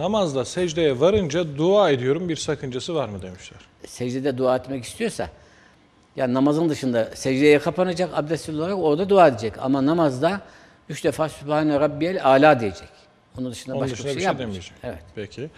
Namazda secdeye varınca dua ediyorum bir sakıncası var mı demişler. secdede dua etmek istiyorsa yani namazın dışında secdeye kapanacak abdestli olarak orada dua edecek. Ama namazda üç defa Sübhane Rabbiyel Ala diyecek. Onun dışında Onun başka dışında bir şey, bir şey yapmayacak. Evet. Peki.